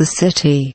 The city.